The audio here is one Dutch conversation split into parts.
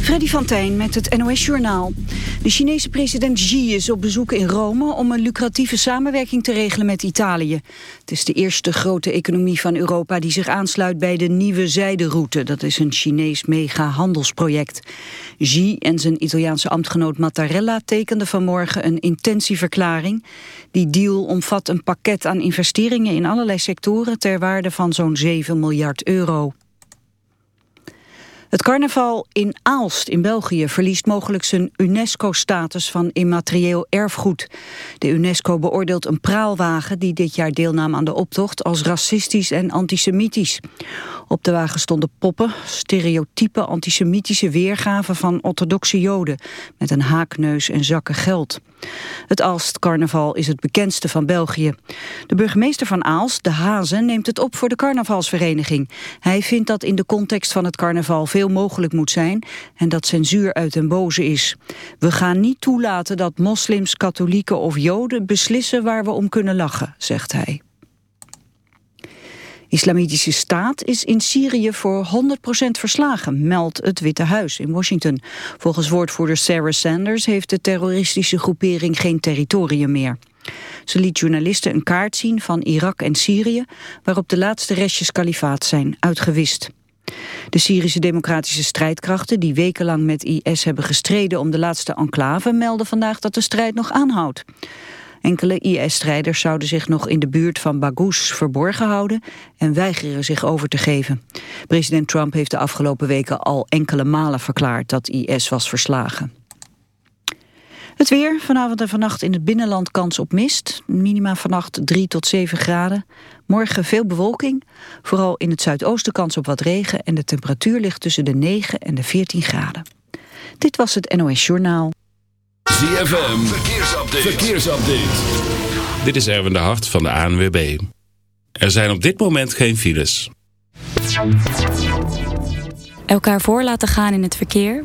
Freddy van Tijn met het NOS-journaal. De Chinese president Xi is op bezoek in Rome om een lucratieve samenwerking te regelen met Italië. Het is de eerste grote economie van Europa die zich aansluit bij de Nieuwe Zijderoute. Dat is een Chinees mega-handelsproject. Xi en zijn Italiaanse ambtgenoot Mattarella tekenden vanmorgen een intentieverklaring. Die deal omvat een pakket aan investeringen in allerlei sectoren ter waarde van zo'n 7 miljard euro. Het carnaval in Aalst in België verliest mogelijk zijn UNESCO-status van immaterieel erfgoed. De UNESCO beoordeelt een praalwagen die dit jaar deelnam aan de optocht als racistisch en antisemitisch. Op de wagen stonden poppen, stereotype antisemitische weergaven van orthodoxe joden met een haakneus en zakken geld. Het Aalst-carnaval is het bekendste van België. De burgemeester van Aalst, De Hazen, neemt het op voor de carnavalsvereniging. Hij vindt dat in de context van het carnaval veel mogelijk moet zijn en dat censuur uit den boze is. We gaan niet toelaten dat moslims, katholieken of joden beslissen waar we om kunnen lachen, zegt hij. Islamitische staat is in Syrië voor 100% verslagen, meldt het Witte Huis in Washington. Volgens woordvoerder Sarah Sanders heeft de terroristische groepering geen territorium meer. Ze liet journalisten een kaart zien van Irak en Syrië... waarop de laatste restjes kalifaat zijn uitgewist. De Syrische democratische strijdkrachten die wekenlang met IS hebben gestreden om de laatste enclave melden vandaag dat de strijd nog aanhoudt. Enkele IS-strijders zouden zich nog in de buurt van Baghouz verborgen houden en weigeren zich over te geven. President Trump heeft de afgelopen weken al enkele malen verklaard dat IS was verslagen. Het weer, vanavond en vannacht in het binnenland kans op mist. Minima vannacht 3 tot 7 graden. Morgen veel bewolking. Vooral in het zuidoosten kans op wat regen. En de temperatuur ligt tussen de 9 en de 14 graden. Dit was het NOS Journaal. ZFM, verkeersupdate. verkeersupdate. Dit is Erwin de Hart van de ANWB. Er zijn op dit moment geen files. Elkaar voor laten gaan in het verkeer...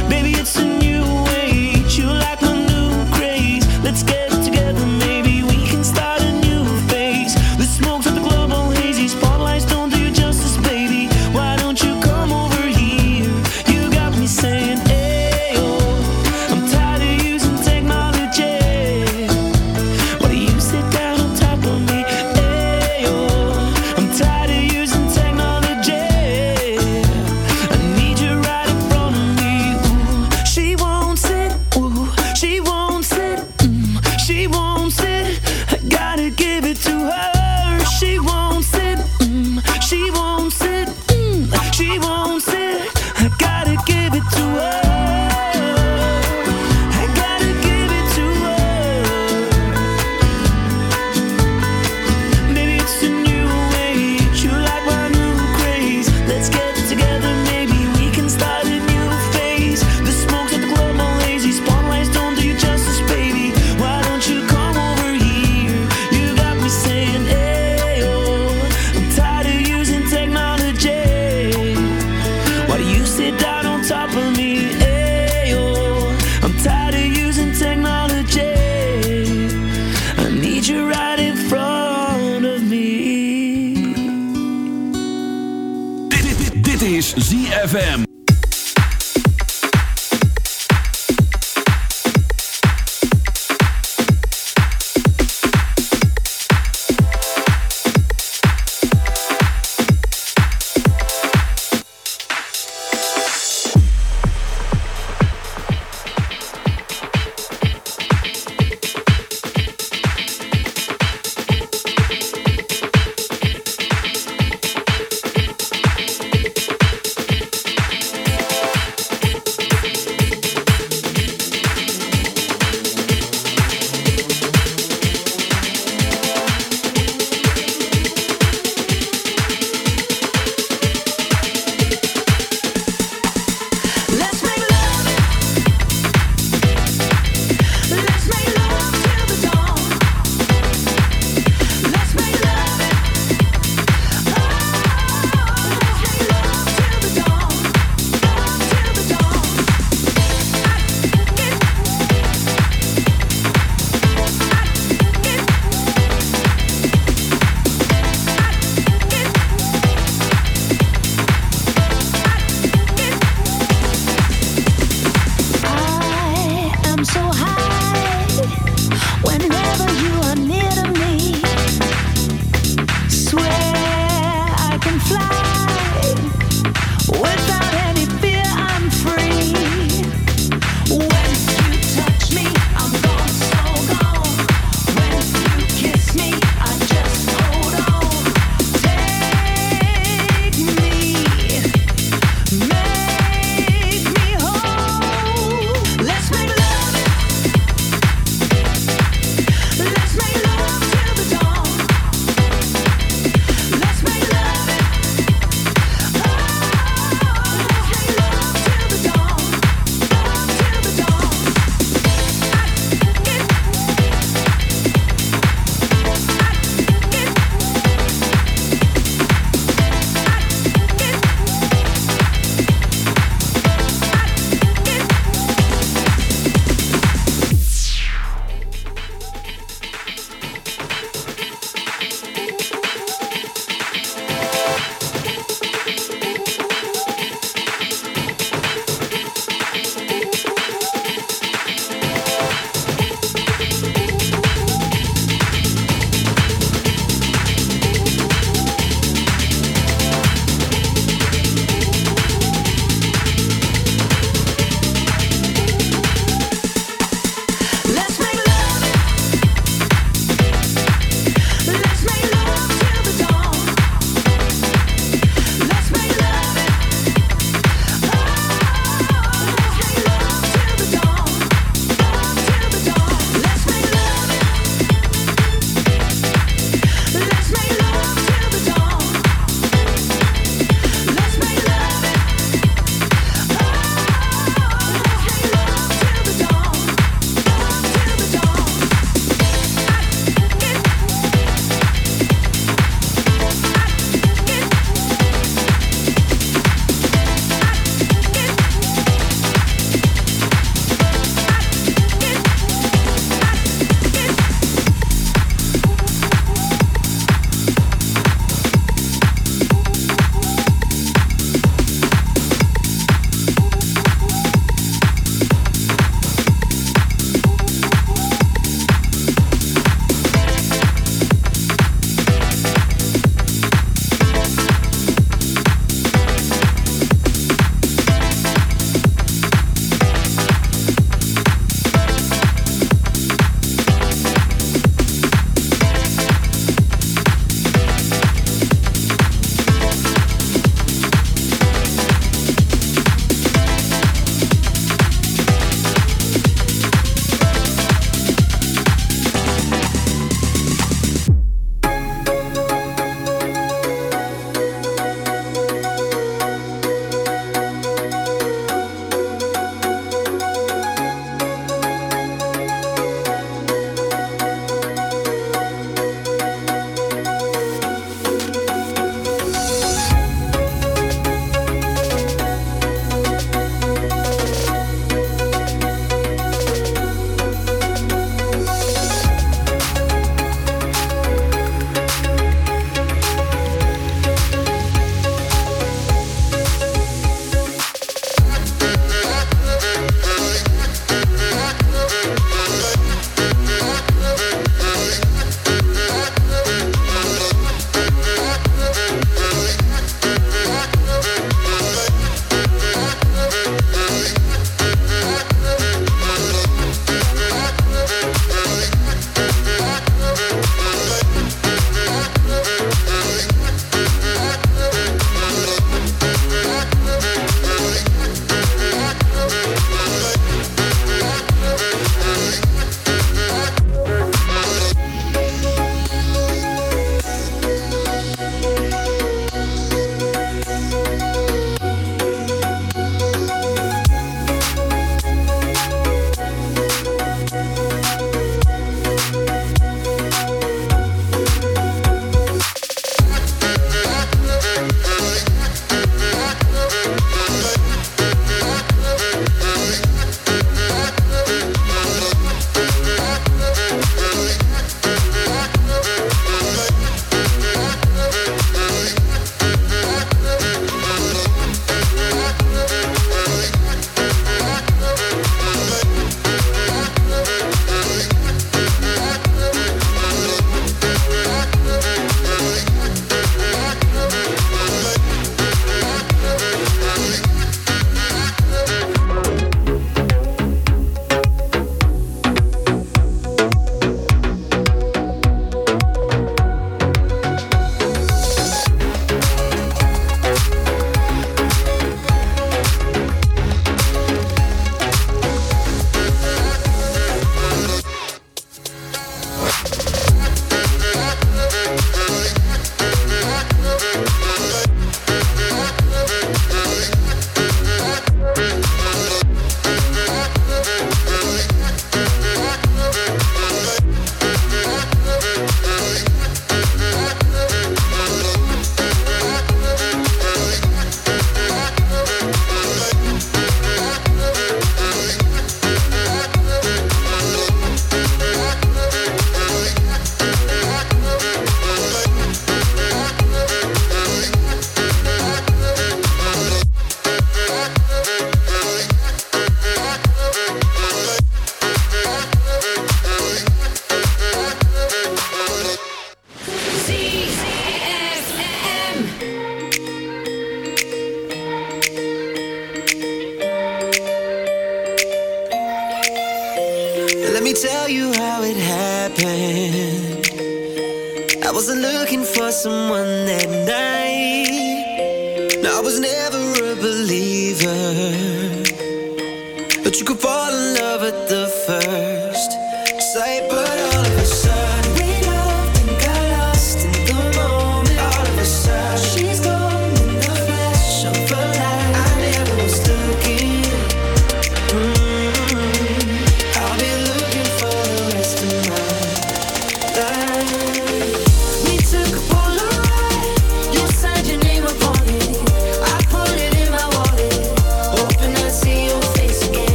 using technology. I need you right in front of me. Dit, dit, dit is ZFM.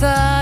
far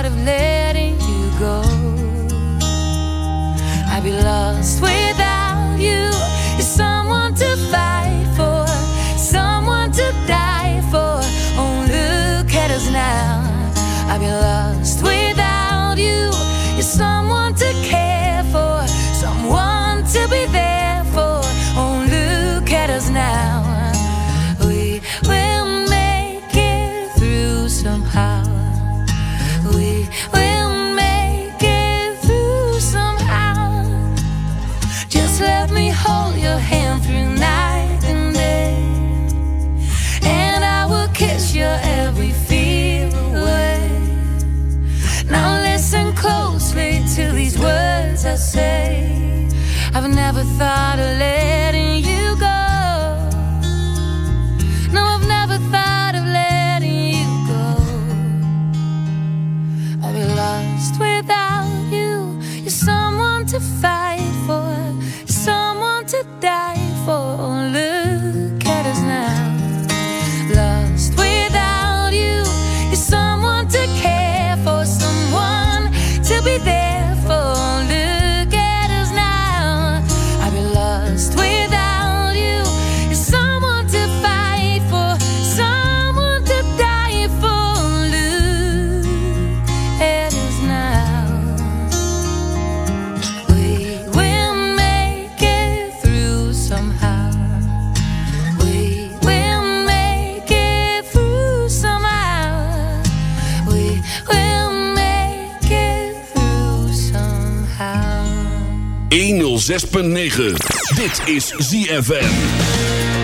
106.9. Dit is ZFM.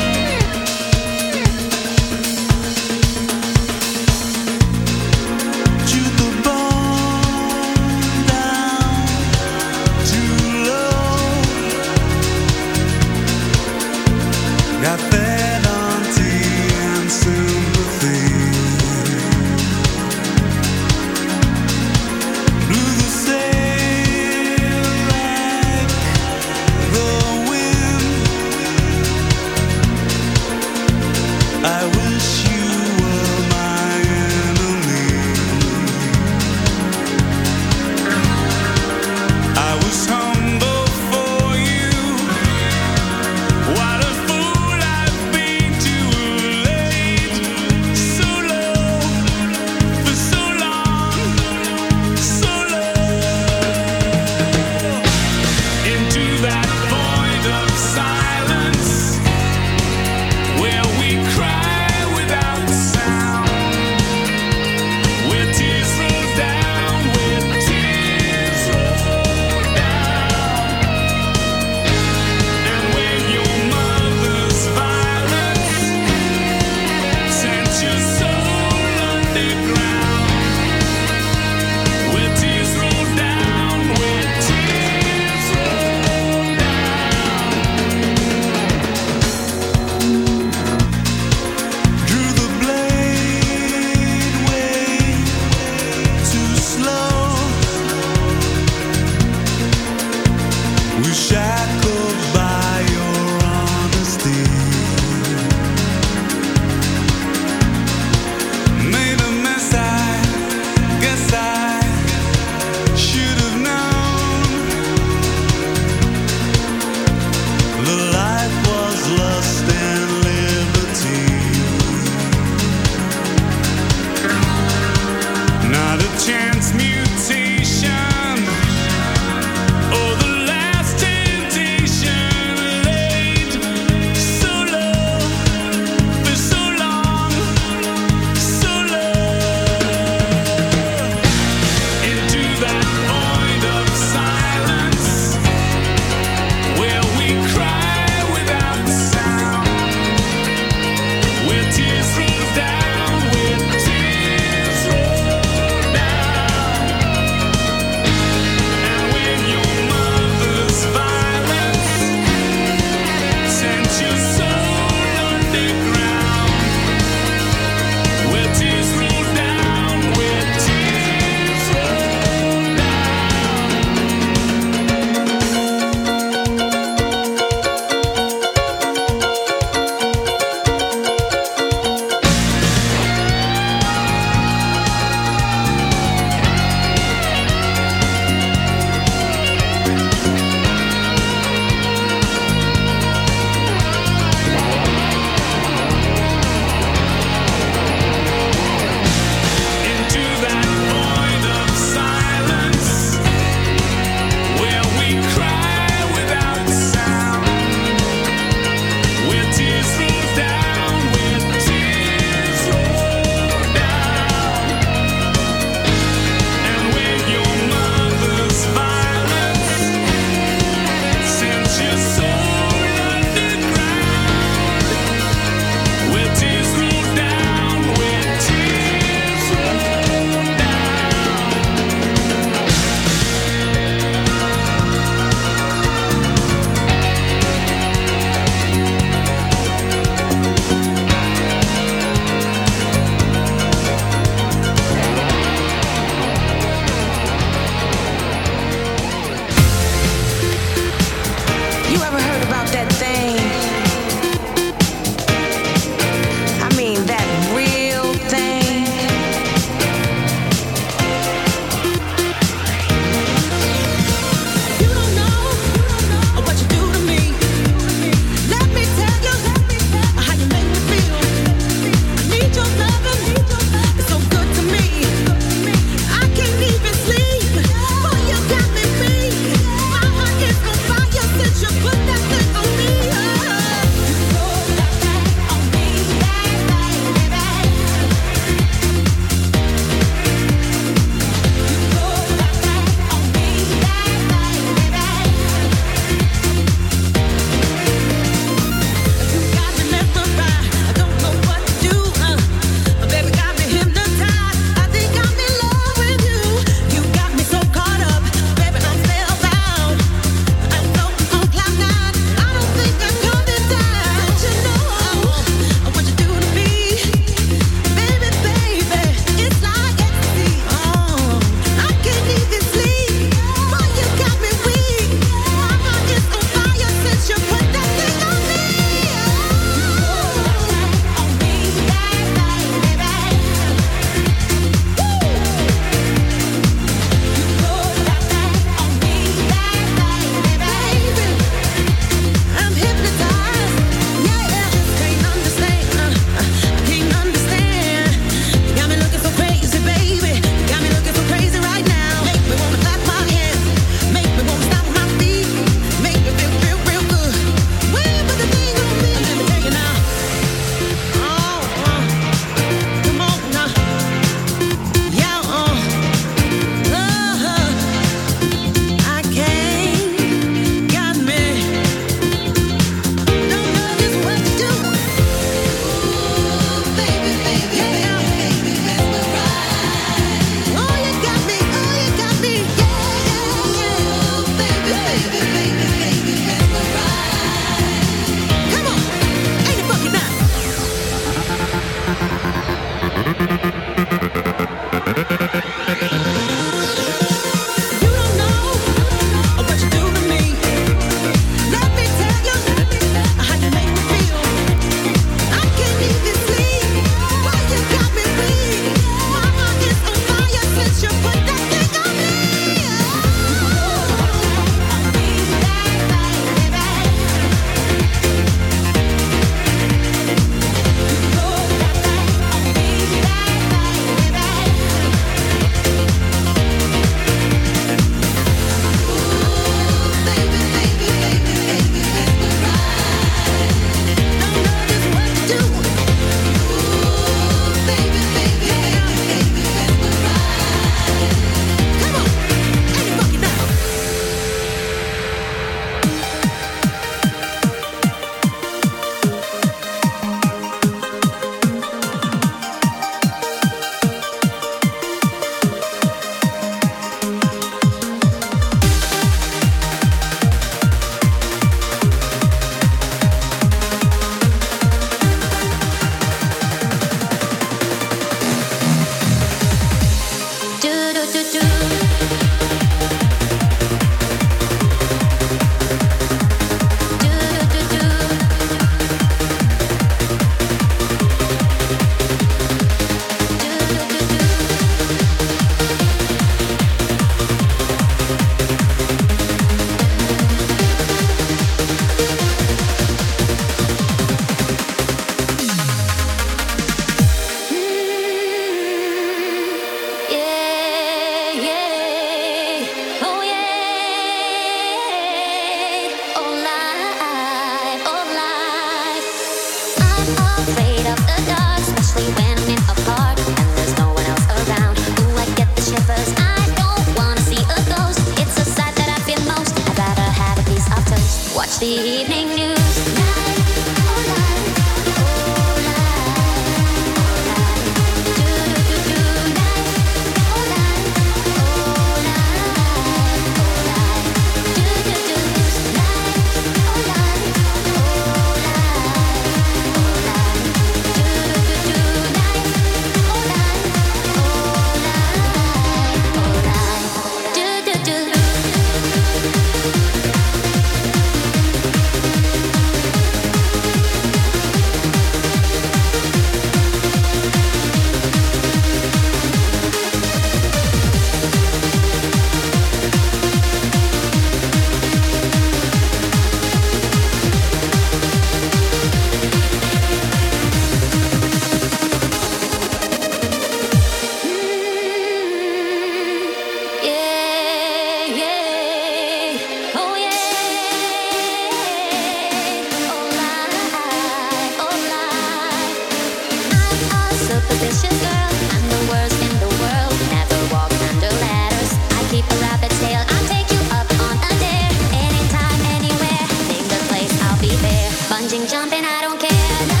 and I